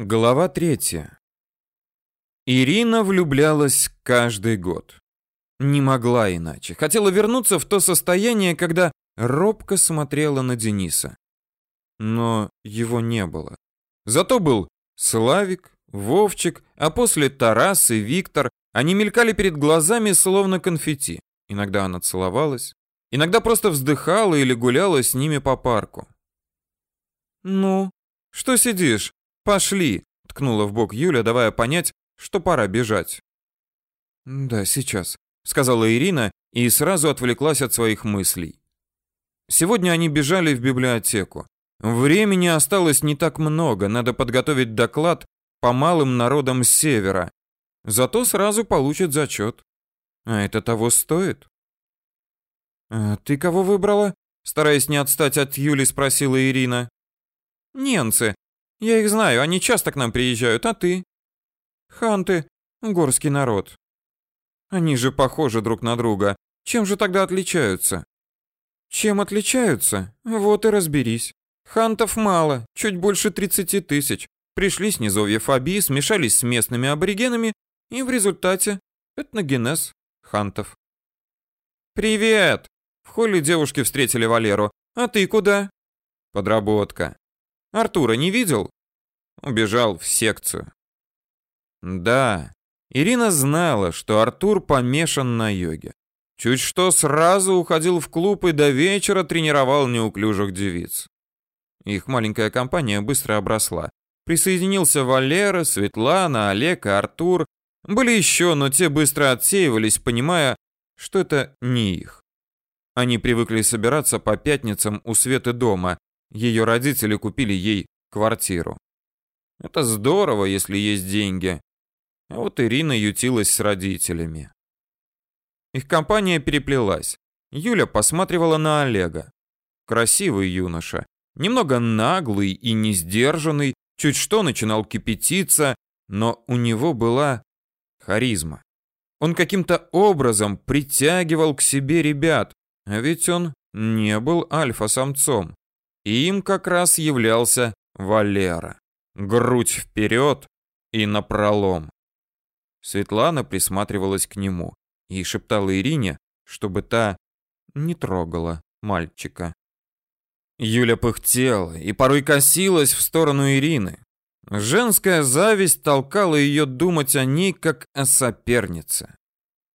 Глава третья. Ирина влюблялась каждый год. Не могла иначе. Хотела вернуться в то состояние, когда робко смотрела на Дениса. Но его не было. Зато был Славик, Вовчик, а после Тарас и Виктор. Они мелькали перед глазами, словно конфетти. Иногда она целовалась, иногда просто вздыхала или гуляла с ними по парку. «Ну, что сидишь?» «Пошли!» — ткнула в бок Юля, давая понять, что пора бежать. «Да, сейчас», — сказала Ирина и сразу отвлеклась от своих мыслей. Сегодня они бежали в библиотеку. Времени осталось не так много, надо подготовить доклад по малым народам с севера. Зато сразу получат зачет. А это того стоит? «А ты кого выбрала?» Стараясь не отстать от Юли, спросила Ирина. «Ненцы. Я их знаю, они часто к нам приезжают, а ты? Ханты, горский народ. Они же похожи друг на друга. Чем же тогда отличаются? Чем отличаются? Вот и разберись. Хантов мало, чуть больше 30 тысяч. Пришли с низовья Фаби, смешались с местными аборигенами, и в результате этногенез хантов. «Привет!» В холле девушки встретили Валеру. «А ты куда?» «Подработка». Артура не видел? Убежал в секцию. Да, Ирина знала, что Артур помешан на йоге. Чуть что сразу уходил в клуб и до вечера тренировал неуклюжих девиц. Их маленькая компания быстро обросла. Присоединился Валера, Светлана, Олег и Артур. Были еще, но те быстро отсеивались, понимая, что это не их. Они привыкли собираться по пятницам у Светы дома, ее родители купили ей квартиру. Это здорово, если есть деньги. А вот Ирина ютилась с родителями. Их компания переплелась. Юля посматривала на Олега. Красивый юноша, немного наглый и несдержанный, чуть что начинал кипятиться, но у него была харизма. Он каким-то образом притягивал к себе ребят, а ведь он не был альфа-самцом. Им как раз являлся Валера. Грудь вперед и напролом. Светлана присматривалась к нему и шептала Ирине, чтобы та не трогала мальчика. Юля пыхтела и порой косилась в сторону Ирины. Женская зависть толкала ее думать о ней как о сопернице.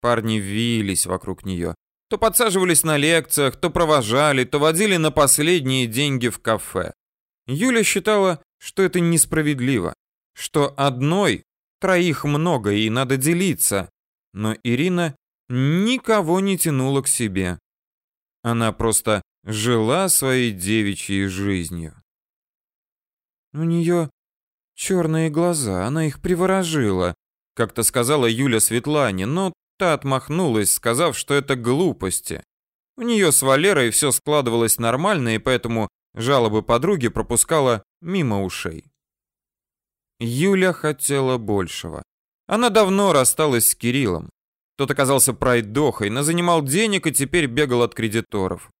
Парни вились вокруг нее, то подсаживались на лекциях, то провожали, то водили на последние деньги в кафе. Юля считала, что это несправедливо, что одной троих много и надо делиться, но Ирина никого не тянула к себе. Она просто жила своей девичьей жизнью. У нее черные глаза, она их приворожила, как-то сказала Юля Светлане, но Та отмахнулась, сказав, что это глупости. У нее с Валерой все складывалось нормально, и поэтому жалобы подруги пропускала мимо ушей. Юля хотела большего. Она давно рассталась с Кириллом. Тот оказался пройдохой, но занимал денег и теперь бегал от кредиторов.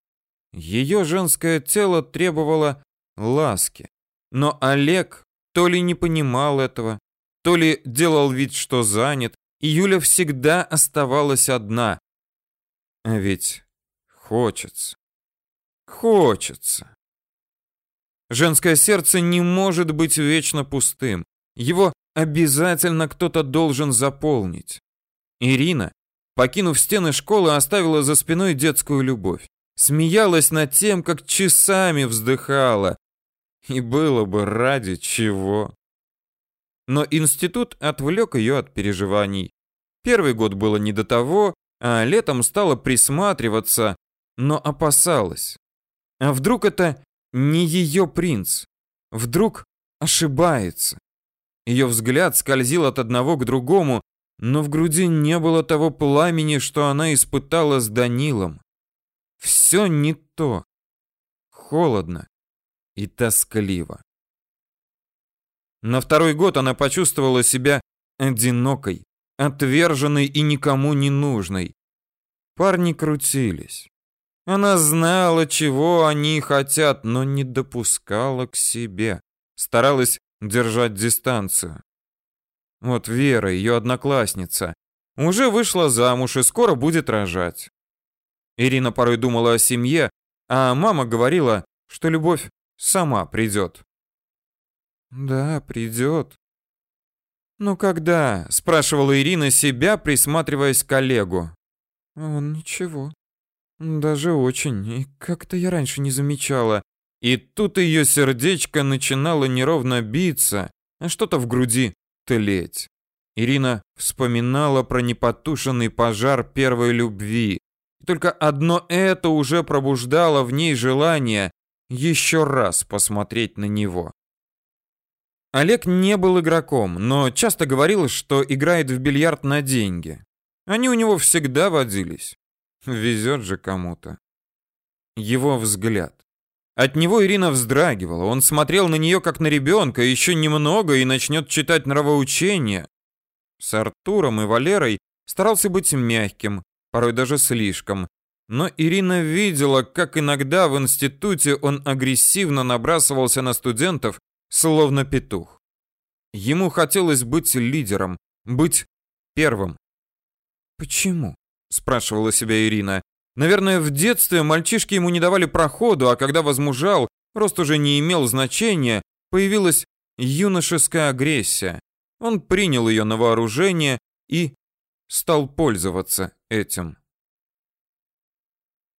Ее женское тело требовало ласки. Но Олег то ли не понимал этого, то ли делал вид, что занят, и Юля всегда оставалась одна. А ведь хочется. Хочется. Женское сердце не может быть вечно пустым. Его обязательно кто-то должен заполнить. Ирина, покинув стены школы, оставила за спиной детскую любовь. Смеялась над тем, как часами вздыхала. И было бы ради чего. Но институт отвлек ее от переживаний. Первый год было не до того, а летом стала присматриваться, но опасалась. А вдруг это не ее принц? Вдруг ошибается? Ее взгляд скользил от одного к другому, но в груди не было того пламени, что она испытала с Данилом. Все не то. Холодно и тоскливо. На второй год она почувствовала себя одинокой, отверженной и никому не нужной. Парни крутились. Она знала, чего они хотят, но не допускала к себе. Старалась держать дистанцию. Вот Вера, ее одноклассница, уже вышла замуж и скоро будет рожать. Ирина порой думала о семье, а мама говорила, что любовь сама придет. Да, придет. Ну когда? спрашивала Ирина себя, присматриваясь к коллегу. Он ничего. Даже очень. И как-то я раньше не замечала. И тут ее сердечко начинало неровно биться, а что-то в груди тлеть. Ирина вспоминала про непотушенный пожар первой любви. И только одно это уже пробуждало в ней желание еще раз посмотреть на него. Олег не был игроком, но часто говорил, что играет в бильярд на деньги. Они у него всегда водились. Везет же кому-то. Его взгляд. От него Ирина вздрагивала. Он смотрел на нее как на ребенка, еще немного и начнет читать нравоучения. С Артуром и Валерой старался быть мягким, порой даже слишком. Но Ирина видела, как иногда в институте он агрессивно набрасывался на студентов, словно петух. Ему хотелось быть лидером, быть первым. «Почему?» – спрашивала себя Ирина. Наверное, в детстве мальчишки ему не давали проходу, а когда возмужал, рост уже не имел значения, появилась юношеская агрессия. Он принял ее на вооружение и стал пользоваться этим.